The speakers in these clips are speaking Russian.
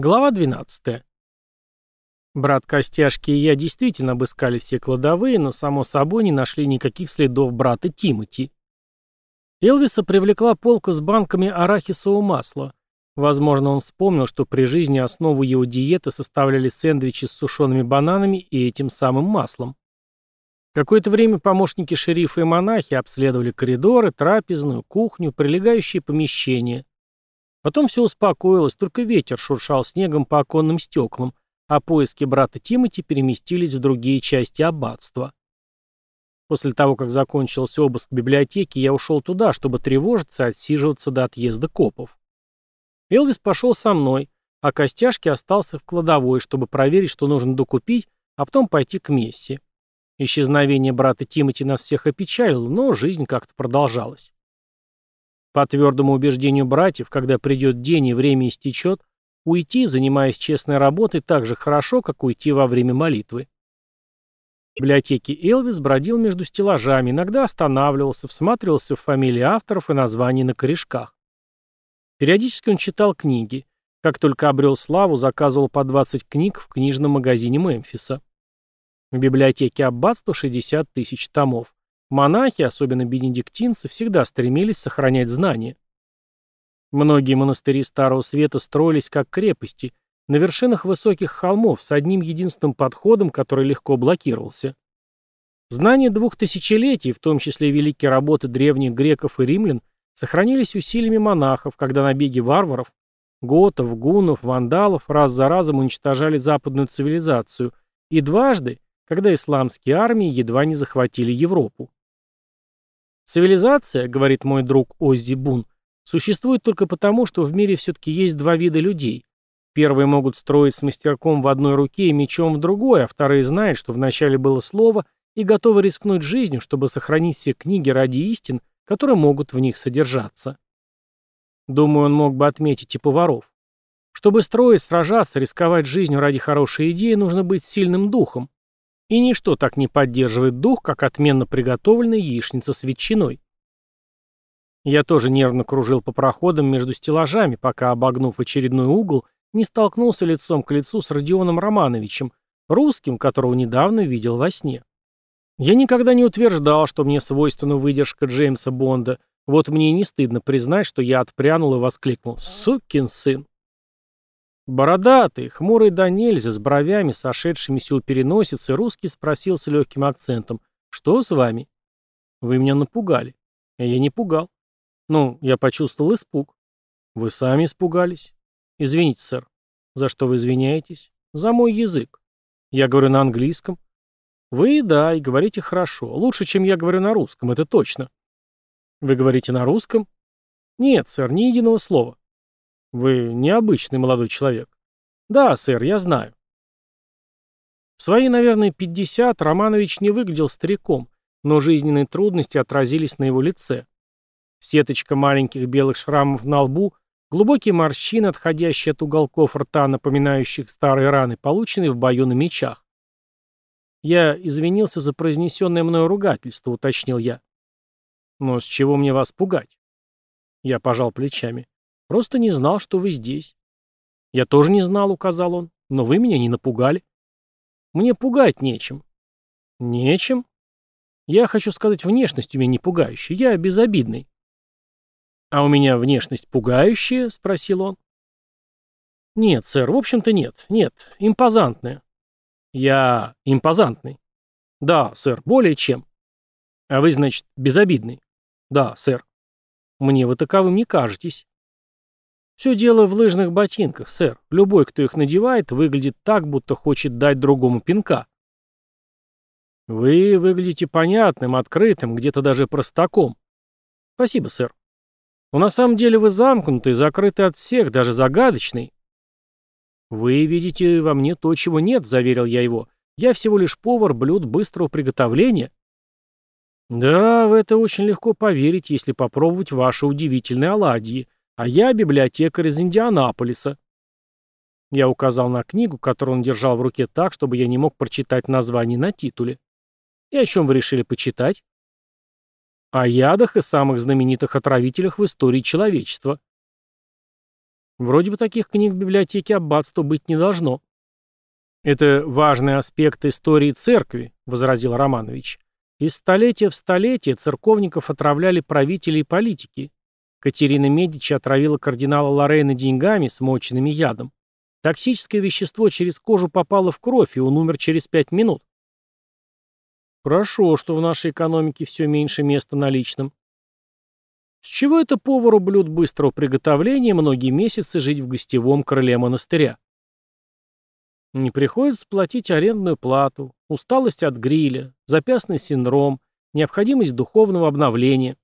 Глава 12. Брат Костяшки и я действительно обыскали все кладовые, но, само собой, не нашли никаких следов брата Тимати. Элвиса привлекла полка с банками арахисового масла. Возможно, он вспомнил, что при жизни основу его диеты составляли сэндвичи с сушеными бананами и этим самым маслом. Какое-то время помощники шерифа и монахи обследовали коридоры, трапезную, кухню, прилегающие помещения. Потом все успокоилось, только ветер шуршал снегом по оконным стеклам, а поиски брата Тимати переместились в другие части аббатства. После того, как закончился обыск библиотеки, я ушел туда, чтобы тревожиться и отсиживаться до отъезда копов. Элвис пошел со мной, а Костяшки остался в кладовой, чтобы проверить, что нужно докупить, а потом пойти к Месси. Исчезновение брата Тимати нас всех опечалило, но жизнь как-то продолжалась. По твердому убеждению братьев, когда придет день и время истечет, уйти, занимаясь честной работой, так же хорошо, как уйти во время молитвы. В библиотеке Элвис бродил между стеллажами, иногда останавливался, всматривался в фамилии авторов и названия на корешках. Периодически он читал книги. Как только обрел славу, заказывал по 20 книг в книжном магазине Мемфиса. В библиотеке аббатства 60 тысяч томов. Монахи, особенно бенедиктинцы, всегда стремились сохранять знания. Многие монастыри Старого Света строились как крепости, на вершинах высоких холмов с одним единственным подходом, который легко блокировался. Знания двух тысячелетий, в том числе великие работы древних греков и римлян, сохранились усилиями монахов, когда набеги варваров, готов, гунов, вандалов раз за разом уничтожали западную цивилизацию, и дважды, когда исламские армии едва не захватили Европу. Цивилизация, говорит мой друг Оззи Бун, существует только потому, что в мире все-таки есть два вида людей. Первые могут строить с мастерком в одной руке и мечом в другой, а вторые знают, что вначале было слово, и готовы рискнуть жизнью, чтобы сохранить все книги ради истин, которые могут в них содержаться. Думаю, он мог бы отметить и поваров. Чтобы строить, сражаться, рисковать жизнью ради хорошей идеи, нужно быть сильным духом. И ничто так не поддерживает дух, как отменно приготовленная яичница с ветчиной. Я тоже нервно кружил по проходам между стеллажами, пока, обогнув очередной угол, не столкнулся лицом к лицу с Родионом Романовичем, русским, которого недавно видел во сне. Я никогда не утверждал, что мне свойственна выдержка Джеймса Бонда, вот мне и не стыдно признать, что я отпрянул и воскликнул «Сукин сын!». Бородатый, хмурый да нельзя, с бровями, сошедшимися у переносицы, русский спросил с легким акцентом. «Что с вами?» «Вы меня напугали». «Я не пугал». «Ну, я почувствовал испуг». «Вы сами испугались». «Извините, сэр». «За что вы извиняетесь?» «За мой язык». «Я говорю на английском». «Вы, да, и говорите хорошо. Лучше, чем я говорю на русском, это точно». «Вы говорите на русском?» «Нет, сэр, ни единого слова». Вы необычный молодой человек. Да, сэр, я знаю. В свои, наверное, 50 Романович не выглядел стариком, но жизненные трудности отразились на его лице. Сеточка маленьких белых шрамов на лбу, глубокие морщины, отходящие от уголков рта, напоминающих старые раны, полученные в бою на мечах. Я извинился за произнесенное мною ругательство, уточнил я. Но с чего мне вас пугать? Я пожал плечами. Просто не знал, что вы здесь. Я тоже не знал, указал он, но вы меня не напугали. Мне пугать нечем. Нечем? Я хочу сказать, внешность у меня не пугающая, я безобидный. А у меня внешность пугающая? Спросил он. Нет, сэр, в общем-то нет, нет, импозантная. Я импозантный. Да, сэр, более чем. А вы, значит, безобидный. Да, сэр. Мне вы таковым не кажетесь. Все дело в лыжных ботинках, сэр. Любой, кто их надевает, выглядит так, будто хочет дать другому пинка. Вы выглядите понятным, открытым, где-то даже простаком. Спасибо, сэр. Но на самом деле вы замкнутый, закрытый от всех, даже загадочный. Вы видите во мне то, чего нет, заверил я его. Я всего лишь повар блюд быстрого приготовления. Да, в это очень легко поверить, если попробовать ваши удивительные оладьи. А я библиотекарь из Индианаполиса. Я указал на книгу, которую он держал в руке так, чтобы я не мог прочитать название на титуле. И о чем вы решили почитать? О ядах и самых знаменитых отравителях в истории человечества. Вроде бы таких книг в библиотеке аббатства быть не должно. Это важный аспект истории церкви, возразил Романович. Из столетия в столетие церковников отравляли правители и политики. Катерина Медичи отравила кардинала Лорейна деньгами, смоченными ядом. Токсическое вещество через кожу попало в кровь, и он умер через пять минут. Хорошо, что в нашей экономике все меньше места наличным. С чего это повару блюд быстрого приготовления многие месяцы жить в гостевом крыле монастыря? Не приходится платить арендную плату, усталость от гриля, запястный синдром, необходимость духовного обновления.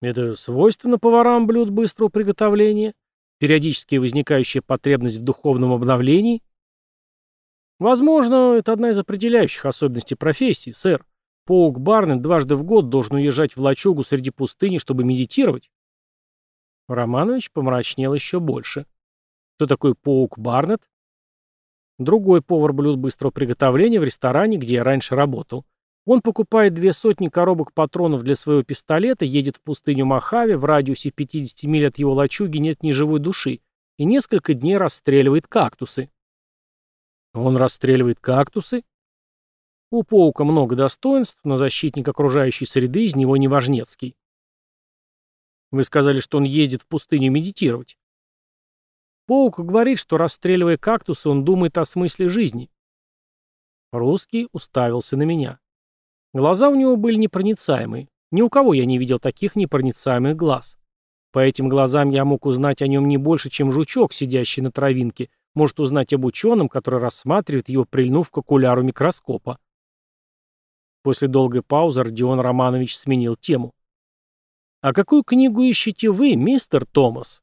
Это свойственно поварам блюд быстрого приготовления? Периодически возникающая потребность в духовном обновлении? Возможно, это одна из определяющих особенностей профессии, сэр. Паук Барнет дважды в год должен уезжать в лачугу среди пустыни, чтобы медитировать. Романович помрачнел еще больше. Кто такой Паук Барнет? Другой повар блюд быстрого приготовления в ресторане, где я раньше работал. Он покупает две сотни коробок патронов для своего пистолета, едет в пустыню Мохаве, в радиусе 50 миль от его лачуги нет ни живой души, и несколько дней расстреливает кактусы. Он расстреливает кактусы? У паука много достоинств, но защитник окружающей среды из него не важнецкий. Вы сказали, что он ездит в пустыню медитировать. Паук говорит, что расстреливая кактусы, он думает о смысле жизни. Русский уставился на меня. Глаза у него были непроницаемые. Ни у кого я не видел таких непроницаемых глаз. По этим глазам я мог узнать о нем не больше, чем жучок, сидящий на травинке, может узнать об ученом, который рассматривает его, прильнув к окуляру микроскопа. После долгой паузы Родион Романович сменил тему. «А какую книгу ищете вы, мистер Томас?»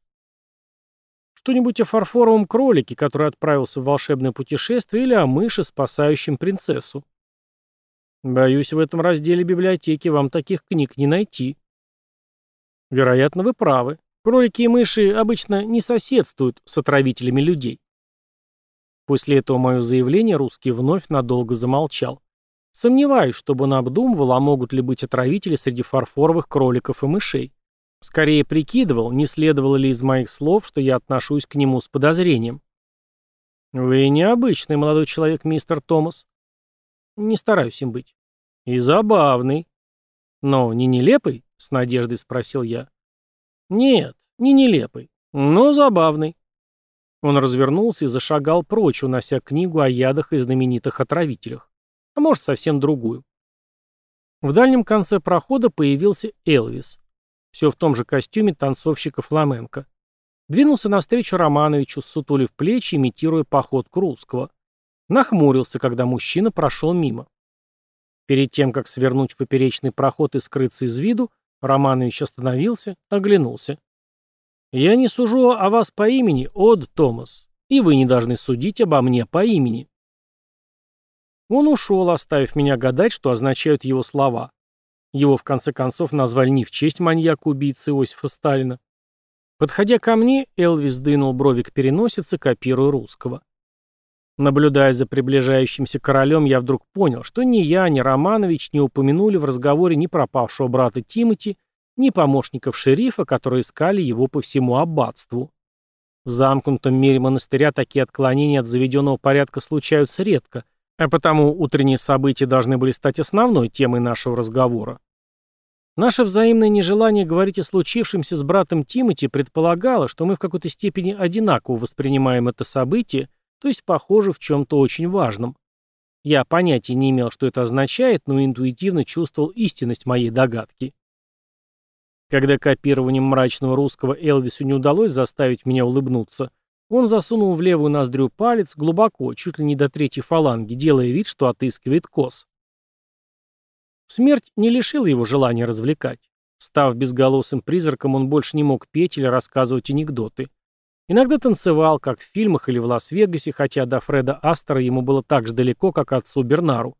Что-нибудь о фарфоровом кролике, который отправился в волшебное путешествие, или о мыше, спасающем принцессу. Боюсь, в этом разделе библиотеки вам таких книг не найти. Вероятно, вы правы. Кролики и мыши обычно не соседствуют с отравителями людей. После этого мое заявление русский вновь надолго замолчал. Сомневаюсь, чтобы он обдумывал, а могут ли быть отравители среди фарфоровых кроликов и мышей. Скорее прикидывал, не следовало ли из моих слов, что я отношусь к нему с подозрением. «Вы необычный молодой человек, мистер Томас». «Не стараюсь им быть». «И забавный». «Но не нелепый?» — с надеждой спросил я. «Нет, не нелепый, но забавный». Он развернулся и зашагал прочь, унося книгу о ядах и знаменитых отравителях. А может, совсем другую. В дальнем конце прохода появился Элвис все в том же костюме танцовщика фламенко. Двинулся навстречу Романовичу, сутулив плечи, имитируя походку русского. Нахмурился, когда мужчина прошел мимо. Перед тем, как свернуть в поперечный проход и скрыться из виду, Романович остановился, оглянулся. «Я не сужу о вас по имени, Од Томас, и вы не должны судить обо мне по имени». Он ушел, оставив меня гадать, что означают его слова. Его, в конце концов, назвали не в честь маньяка-убийцы Иосифа Сталина. Подходя ко мне, Элвис двинул брови к переносице, копируя русского. Наблюдая за приближающимся королем, я вдруг понял, что ни я, ни Романович не упомянули в разговоре ни пропавшего брата Тимати, ни помощников шерифа, которые искали его по всему аббатству. В замкнутом мире монастыря такие отклонения от заведенного порядка случаются редко – а потому утренние события должны были стать основной темой нашего разговора. Наше взаимное нежелание говорить о случившемся с братом Тимати предполагало, что мы в какой-то степени одинаково воспринимаем это событие, то есть похожи в чем-то очень важном. Я понятия не имел, что это означает, но интуитивно чувствовал истинность моей догадки. Когда копированием мрачного русского Элвису не удалось заставить меня улыбнуться, он засунул в левую ноздрю палец глубоко, чуть ли не до третьей фаланги, делая вид, что отыскивает кос. Смерть не лишила его желания развлекать. Став безголосым призраком, он больше не мог петь или рассказывать анекдоты. Иногда танцевал, как в фильмах или в Лас-Вегасе, хотя до Фреда Астера ему было так же далеко, как отцу Бернару.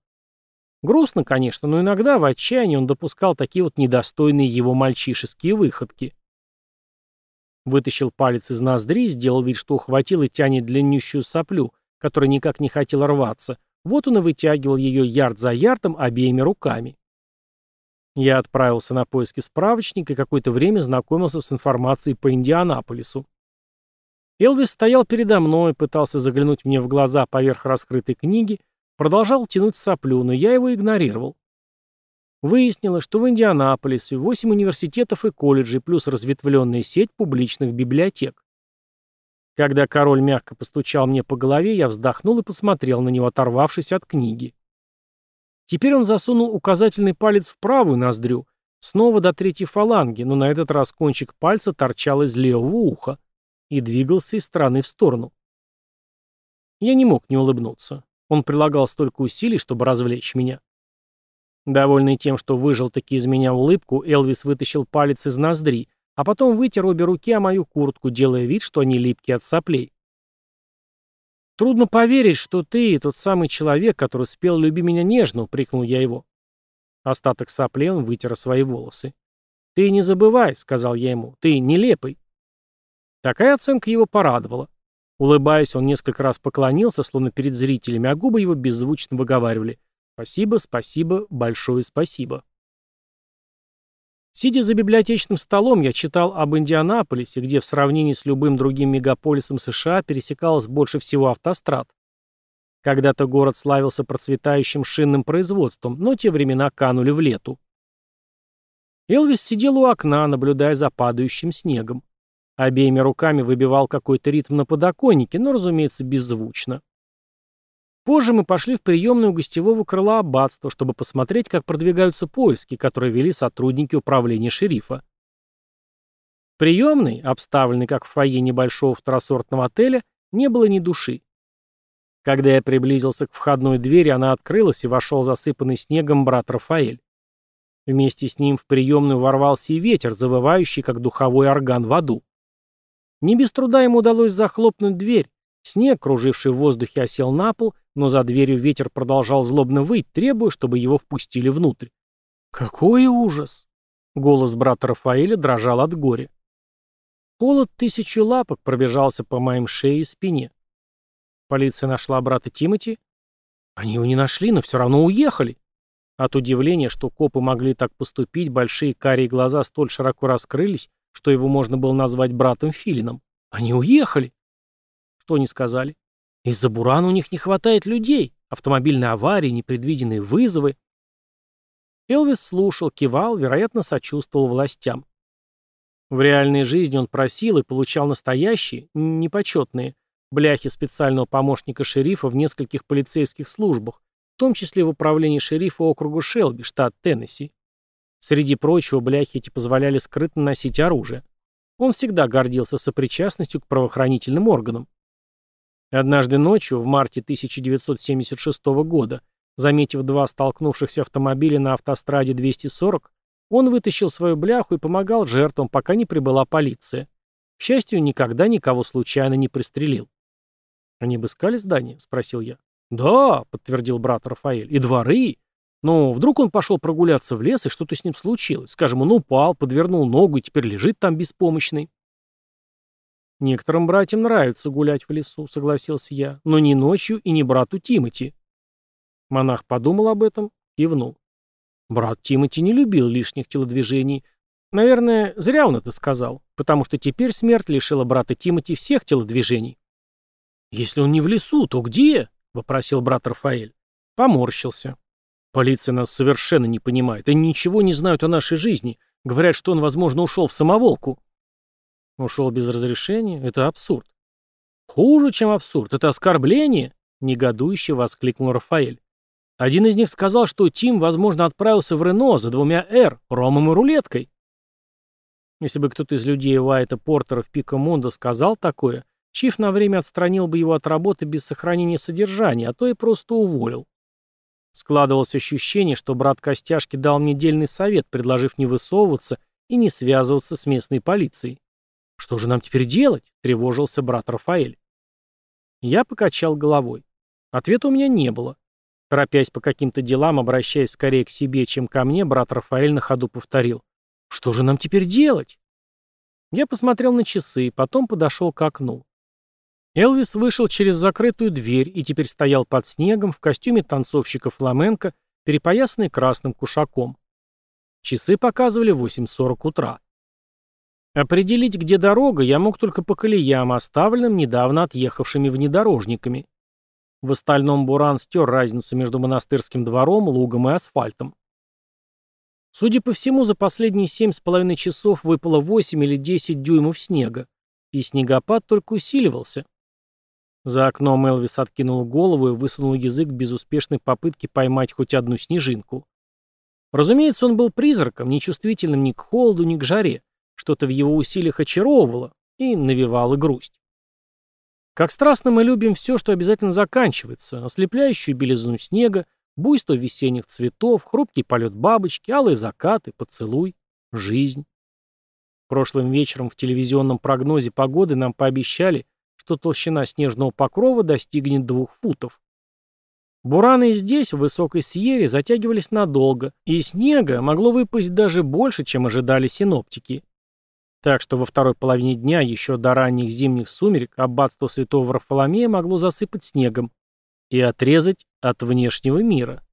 Грустно, конечно, но иногда в отчаянии он допускал такие вот недостойные его мальчишеские выходки. Вытащил палец из ноздри, сделал вид, что ухватил и тянет длиннющую соплю, которая никак не хотела рваться. Вот он и вытягивал ее ярд за ярдом обеими руками. Я отправился на поиски справочника и какое-то время знакомился с информацией по Индианаполису. Элвис стоял передо мной, пытался заглянуть мне в глаза поверх раскрытой книги, продолжал тянуть соплю, но я его игнорировал. Выяснилось, что в Индианаполисе 8 университетов и колледжей плюс разветвленная сеть публичных библиотек. Когда король мягко постучал мне по голове, я вздохнул и посмотрел на него, оторвавшись от книги. Теперь он засунул указательный палец в правую ноздрю, снова до третьей фаланги, но на этот раз кончик пальца торчал из левого уха и двигался из стороны в сторону. Я не мог не улыбнуться. Он прилагал столько усилий, чтобы развлечь меня. Довольный тем, что выжил таки из меня улыбку, Элвис вытащил палец из ноздри, а потом вытер обе руки о мою куртку, делая вид, что они липкие от соплей. «Трудно поверить, что ты тот самый человек, который спел «Люби меня нежно», — упрекнул я его. Остаток соплей он вытер свои волосы. «Ты не забывай», — сказал я ему, — «ты нелепый». Такая оценка его порадовала. Улыбаясь, он несколько раз поклонился, словно перед зрителями, а губы его беззвучно выговаривали «Спасибо, спасибо, большое спасибо». Сидя за библиотечным столом, я читал об Индианаполисе, где в сравнении с любым другим мегаполисом США пересекалось больше всего автострад. Когда-то город славился процветающим шинным производством, но те времена канули в лету. Элвис сидел у окна, наблюдая за падающим снегом. Обеими руками выбивал какой-то ритм на подоконнике, но, разумеется, беззвучно. Позже мы пошли в приемную гостевого крыла аббатства, чтобы посмотреть, как продвигаются поиски, которые вели сотрудники управления шерифа. Приемной, обставленной как в фойе небольшого второсортного отеля, не было ни души. Когда я приблизился к входной двери, она открылась, и вошел засыпанный снегом брат Рафаэль. Вместе с ним в приемную ворвался и ветер, завывающий, как духовой орган в аду. Не без труда ему удалось захлопнуть дверь. Снег, круживший в воздухе, осел на пол, но за дверью ветер продолжал злобно выть, требуя, чтобы его впустили внутрь. «Какой ужас!» Голос брата Рафаэля дрожал от горя. Холод тысячи лапок пробежался по моим шее и спине. Полиция нашла брата Тимати. Они его не нашли, но все равно уехали. От удивления, что копы могли так поступить, большие карие глаза столь широко раскрылись, что его можно было назвать братом Филином. Они уехали. Что они сказали? Из-за бурана у них не хватает людей. Автомобильные аварии, непредвиденные вызовы. Элвис слушал, кивал, вероятно, сочувствовал властям. В реальной жизни он просил и получал настоящие, непочетные, бляхи специального помощника шерифа в нескольких полицейских службах, в том числе в управлении шерифа округа Шелби, штат Теннесси. Среди прочего, бляхи эти позволяли скрытно носить оружие. Он всегда гордился сопричастностью к правоохранительным органам. Однажды ночью, в марте 1976 года, заметив два столкнувшихся автомобиля на автостраде 240, он вытащил свою бляху и помогал жертвам, пока не прибыла полиция. К счастью, никогда никого случайно не пристрелил. «Они обыскали здание?» — спросил я. «Да», — подтвердил брат Рафаэль, — «и дворы, но вдруг он пошел прогуляться в лес, и что-то с ним случилось. Скажем, он упал, подвернул ногу и теперь лежит там беспомощный. «Некоторым братьям нравится гулять в лесу», — согласился я, «но не ночью и не брату Тимати». Монах подумал об этом, кивнул. Брат Тимати не любил лишних телодвижений. Наверное, зря он это сказал, потому что теперь смерть лишила брата Тимати всех телодвижений. «Если он не в лесу, то где?» — вопросил брат Рафаэль. Поморщился. Полиция нас совершенно не понимает. Они ничего не знают о нашей жизни. Говорят, что он, возможно, ушел в самоволку. Ушел без разрешения? Это абсурд. Хуже, чем абсурд. Это оскорбление? Негодующе воскликнул Рафаэль. Один из них сказал, что Тим, возможно, отправился в Рено за двумя «Р», ромом и рулеткой. Если бы кто-то из людей Уайта Портера в Пико Мундо сказал такое, Чиф на время отстранил бы его от работы без сохранения содержания, а то и просто уволил. Складывалось ощущение, что брат Костяшки дал мне дельный совет, предложив не высовываться и не связываться с местной полицией. «Что же нам теперь делать?» — тревожился брат Рафаэль. Я покачал головой. Ответа у меня не было. Торопясь по каким-то делам, обращаясь скорее к себе, чем ко мне, брат Рафаэль на ходу повторил. «Что же нам теперь делать?» Я посмотрел на часы, потом подошел к окну. Элвис вышел через закрытую дверь и теперь стоял под снегом в костюме танцовщика фламенко, перепоясанный красным кушаком. Часы показывали 8.40 утра. Определить, где дорога, я мог только по колеям, оставленным недавно отъехавшими внедорожниками. В остальном Буран стер разницу между монастырским двором, лугом и асфальтом. Судя по всему, за последние семь с половиной часов выпало 8 или 10 дюймов снега, и снегопад только усиливался. За окном Элвис откинул голову и высунул язык в безуспешной попытке поймать хоть одну снежинку. Разумеется, он был призраком, нечувствительным ни к холоду, ни к жаре. Что-то в его усилиях очаровывало и навевало грусть. Как страстно мы любим все, что обязательно заканчивается, ослепляющую белизну снега, буйство весенних цветов, хрупкий полет бабочки, алые закаты, поцелуй, жизнь. Прошлым вечером в телевизионном прогнозе погоды нам пообещали, что толщина снежного покрова достигнет двух футов. Бураны здесь, в высокой Сьере, затягивались надолго, и снега могло выпасть даже больше, чем ожидали синоптики. Так что во второй половине дня, еще до ранних зимних сумерек, аббатство святого Варфоломея могло засыпать снегом и отрезать от внешнего мира.